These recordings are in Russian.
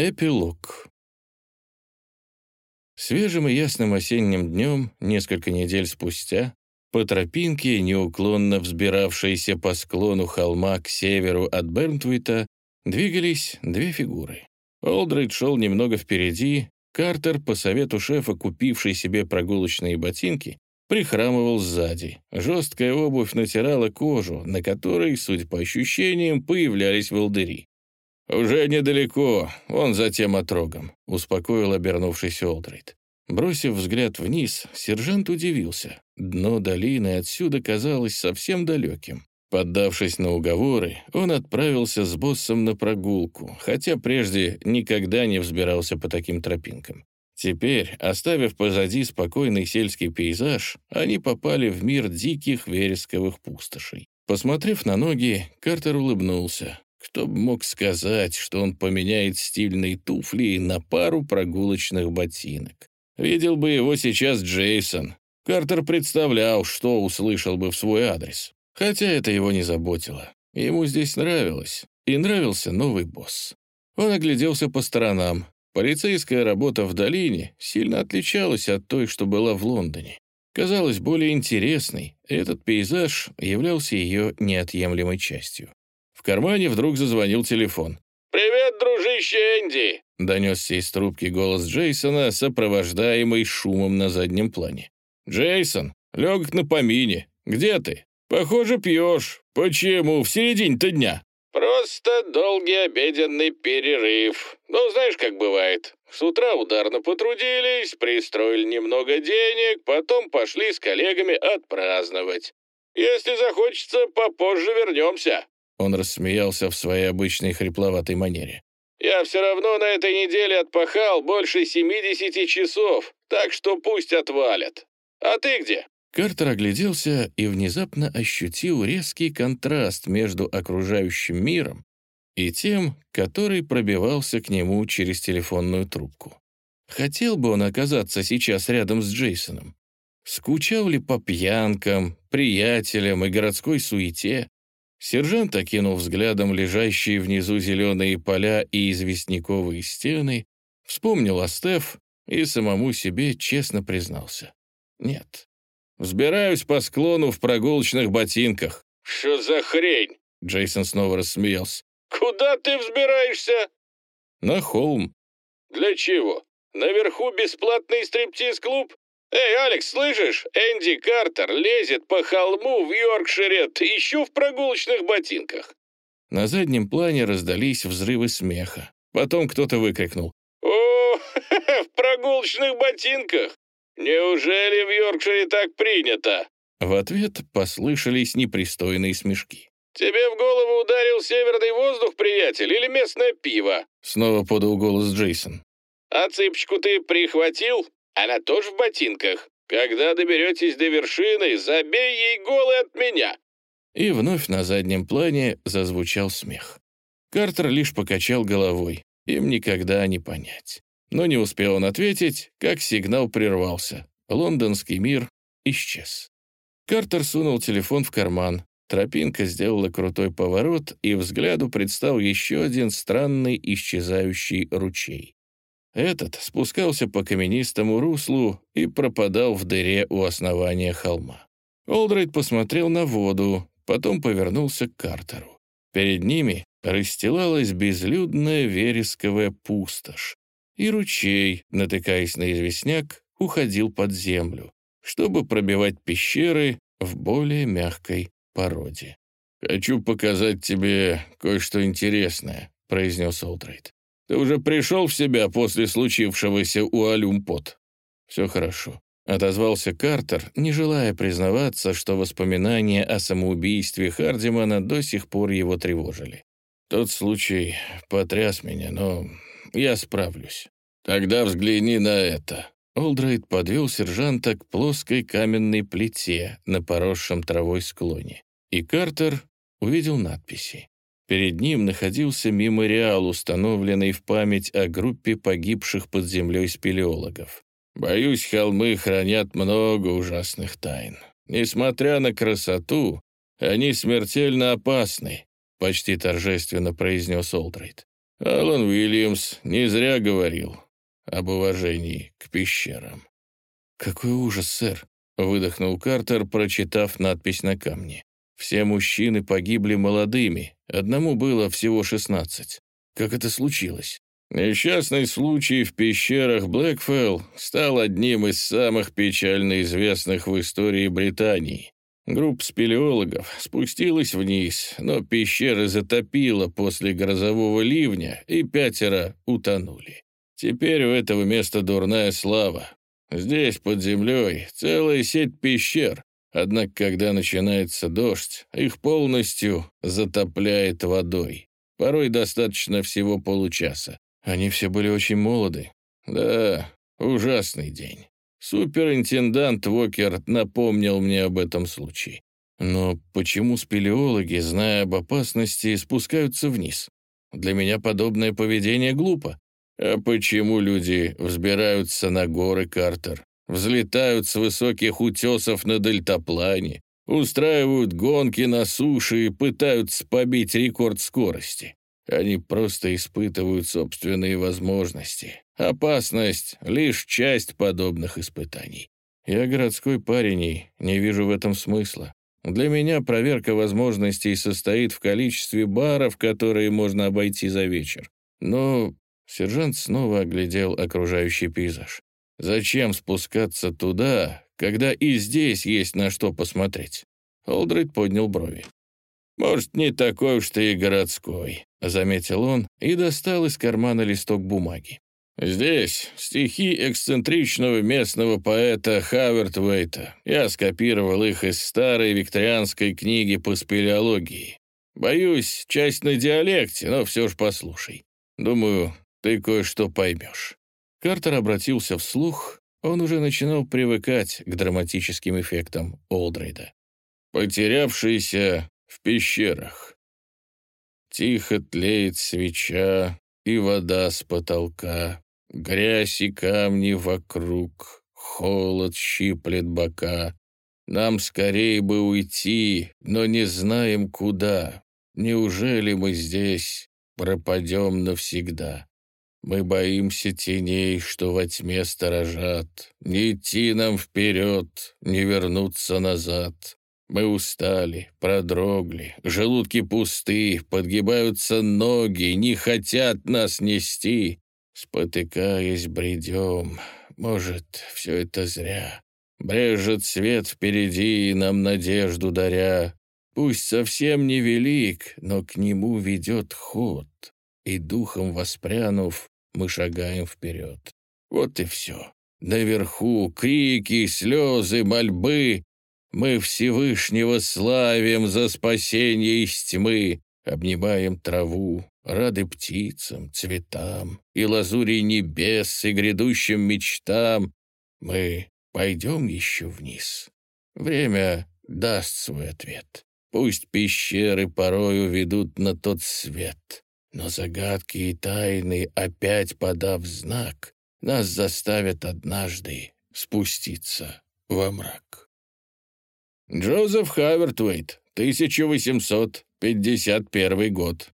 Эпилог. Свежим и ясным осенним днем, несколько недель спустя, по тропинке, неуклонно взбиравшейся по склону холма к северу от Бернтвита, двигались две фигуры. Олдрейд шел немного впереди, Картер, по совету шефа, купивший себе прогулочные ботинки, прихрамывал сзади. Жесткая обувь натирала кожу, на которой, судя по ощущениям, появлялись волдыри. «Уже недалеко, он за тем отрогом», — успокоил обернувшийся Олдрейд. Бросив взгляд вниз, сержант удивился. Дно долины отсюда казалось совсем далеким. Поддавшись на уговоры, он отправился с боссом на прогулку, хотя прежде никогда не взбирался по таким тропинкам. Теперь, оставив позади спокойный сельский пейзаж, они попали в мир диких вересковых пустошей. Посмотрев на ноги, Картер улыбнулся. Кто бы мог сказать, что он поменяет стильные туфли на пару прогулочных ботинок? Видел бы его сейчас Джейсон. Картер представлял, что услышал бы в свой адрес. Хотя это его не заботило. Ему здесь нравилось. И нравился новый босс. Он огляделся по сторонам. Полицейская работа в долине сильно отличалась от той, что была в Лондоне. Казалось более интересной, этот пейзаж являлся ее неотъемлемой частью. В кармане вдруг зазвонил телефон. «Привет, дружище Энди!» — донесся из трубки голос Джейсона, сопровождаемый шумом на заднем плане. «Джейсон, легок на помине. Где ты? Похоже, пьешь. Почему? В середине-то дня». «Просто долгий обеденный перерыв. Ну, знаешь, как бывает. С утра ударно потрудились, пристроили немного денег, потом пошли с коллегами отпраздновать. Если захочется, попозже вернемся». Он рассмеялся в своей обычной хрипловатой манере. «Я все равно на этой неделе отпахал больше 70 часов, так что пусть отвалят. А ты где?» Картер огляделся и внезапно ощутил резкий контраст между окружающим миром и тем, который пробивался к нему через телефонную трубку. Хотел бы он оказаться сейчас рядом с Джейсоном? Скучал ли по пьянкам, приятелям и городской суете? Сержант окинул взглядом лежащие внизу зеленые поля и известняковые стены, вспомнил о Стеф и самому себе честно признался. Нет. Взбираюсь по склону в прогулочных ботинках. «Что за хрень?» Джейсон снова рассмеялся. «Куда ты взбираешься?» «На холм». «Для чего? Наверху бесплатный стриптиз-клуб? «Эй, Алекс, слышишь? Энди Картер лезет по холму в Йоркшире, ты еще в прогулочных ботинках!» На заднем плане раздались взрывы смеха. Потом кто-то выкрикнул. «О, в прогулочных ботинках! Неужели в Йоркшире так принято?» В ответ послышались непристойные смешки. «Тебе в голову ударил северный воздух, приятель, или местное пиво?» Снова подал голос Джейсон. «А цыпочку ты прихватил?» Она тоже в ботинках. Когда доберетесь до вершины, забей ей голы от меня!» И вновь на заднем плане зазвучал смех. Картер лишь покачал головой. Им никогда не понять. Но не успел он ответить, как сигнал прервался. Лондонский мир исчез. Картер сунул телефон в карман. Тропинка сделала крутой поворот, и взгляду предстал еще один странный исчезающий ручей. Этот спускался по каменистому руслу и пропадал в дыре у основания холма. Олдрейд посмотрел на воду, потом повернулся к Картеру. Перед ними расстилалась безлюдная вересковая пустошь, и ручей, натыкаясь на известняк, уходил под землю, чтобы пробивать пещеры в более мягкой породе. «Хочу показать тебе кое-что интересное», — произнес Олдрейд. Ты уже пришел в себя после случившегося у Алюмпот?» «Все хорошо», — отозвался Картер, не желая признаваться, что воспоминания о самоубийстве Хардимана до сих пор его тревожили. «Тот случай потряс меня, но я справлюсь». «Тогда взгляни на это». Олдрейд подвел сержанта к плоской каменной плите на поросшем травой склоне, и Картер увидел надписи. Перед ним находился мемориал, установленный в память о группе погибших под землей спелеологов. Боюсь, холмы хранят много ужасных тайн. Несмотря на красоту, они смертельно опасны, почти торжественно произнес Олдрейд. Алан Уильямс не зря говорил об уважении к пещерам. «Какой ужас, сэр!» — выдохнул Картер, прочитав надпись на камне. «Все мужчины погибли молодыми, одному было всего шестнадцать. Как это случилось?» Несчастный случай в пещерах Блэкфелл стал одним из самых печально известных в истории Британии. Группа спелеологов спустилась вниз, но пещеры затопило после грозового ливня, и пятеро утонули. Теперь у этого места дурная слава. Здесь, под землей, целая сеть пещер, однако, когда начинается дождь, их полностью затопляет водой. Порой достаточно всего получаса. Они все были очень молоды. Да, ужасный день. Суперинтендант Вокер напомнил мне об этом случае. Но почему спелеологи, зная об опасности, спускаются вниз? Для меня подобное поведение глупо. А почему люди взбираются на горы, Картер? Взлетают с высоких утесов на дельтаплане, устраивают гонки на суше и пытаются побить рекорд скорости. Они просто испытывают собственные возможности. Опасность — лишь часть подобных испытаний. Я городской парень и не вижу в этом смысла. Для меня проверка возможностей состоит в количестве баров, которые можно обойти за вечер. Но сержант снова оглядел окружающий пейзаж. Зачем спускаться туда, когда и здесь есть на что посмотреть? Олдрид поднял брови. «Может, не такой уж ты и городской», — заметил он и достал из кармана листок бумаги. «Здесь стихи эксцентричного местного поэта Хаверт Уэйта. Я скопировал их из старой викторианской книги по спелеологии. Боюсь, часть на диалекте, но все ж послушай. Думаю, ты кое-что поймешь». Картер обратился вслух, он уже начинал привыкать к драматическим эффектам Олдрейда. «Потерявшийся в пещерах. Тихо тлеет свеча, и вода с потолка, грязь и камни вокруг, холод щиплет бока. Нам скорее бы уйти, но не знаем куда. Неужели мы здесь пропадем навсегда? Мы боимся теней, что во тьме сторожат. Не идти нам вперед, не вернуться назад. Мы устали, продрогли, желудки пусты, подгибаются ноги, не хотят нас нести. Спотыкаясь, бредем. Может, все это зря. Брежет свет впереди, нам надежду даря. Пусть совсем не велик, но к нему ведет ход. И духом воспрянув, мы шагаем вперед. Вот и все. Наверху крики, слезы, мольбы, мы Всевышнего славим за спасение из тьмы, обнимаем траву, рады птицам, цветам и лазури небес и грядущим мечтам. Мы пойдем еще вниз. Время даст свой ответ. Пусть пещеры порою ведут на тот свет, но загадки и тайны, опять подав знак, нас заставят однажды спуститься во мрак. Джозеф Хавертвейт, 1851 год.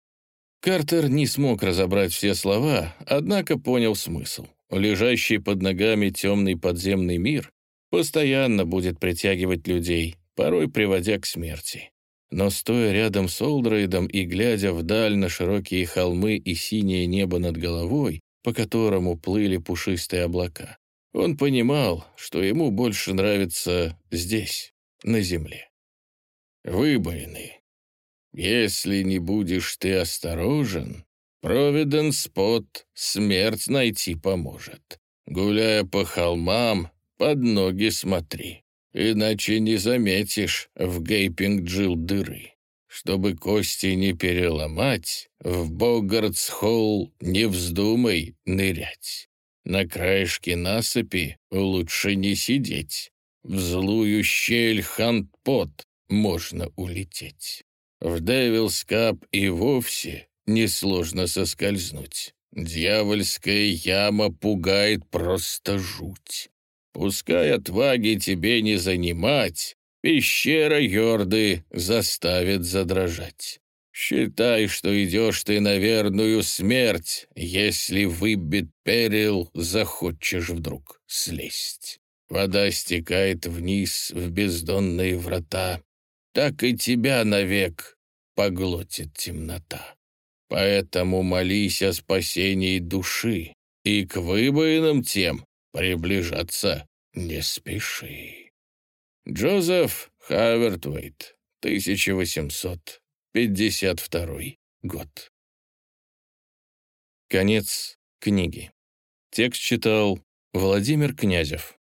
Картер не смог разобрать все слова, однако понял смысл. Лежащий под ногами темный подземный мир постоянно будет притягивать людей, порой приводя к смерти. Но стоя рядом с Олдрейдом и глядя вдаль на широкие холмы и синее небо над головой, по которому плыли пушистые облака, он понимал, что ему больше нравится здесь, на земле. Выбоины. Если не будешь ты осторожен, Провиденс Спот смерть найти поможет. Гуляя по холмам, под ноги смотри, иначе не заметишь в гейпинг-джилл дыры. Чтобы кости не переломать, в Богардс-холл не вздумай нырять. На краешке насыпи лучше не сидеть. В злую щель хантпот можно улететь. В Девилскап и вовсе несложно соскользнуть. Дьявольская яма пугает просто жуть. Пускай отваги тебе не занимать, пещера Йорды заставит задрожать. Считай, что идешь ты на верную смерть, если выбит перил, захочешь вдруг слезть. Вода стекает вниз в бездонные врата, так и тебя навек поглотит темнота. Поэтому молись о спасении души, и к выбоинам тем приближаться не спеши. Джозеф Хавертвейт, 1852 год. Конец книги. Текст читал Владимир Князев.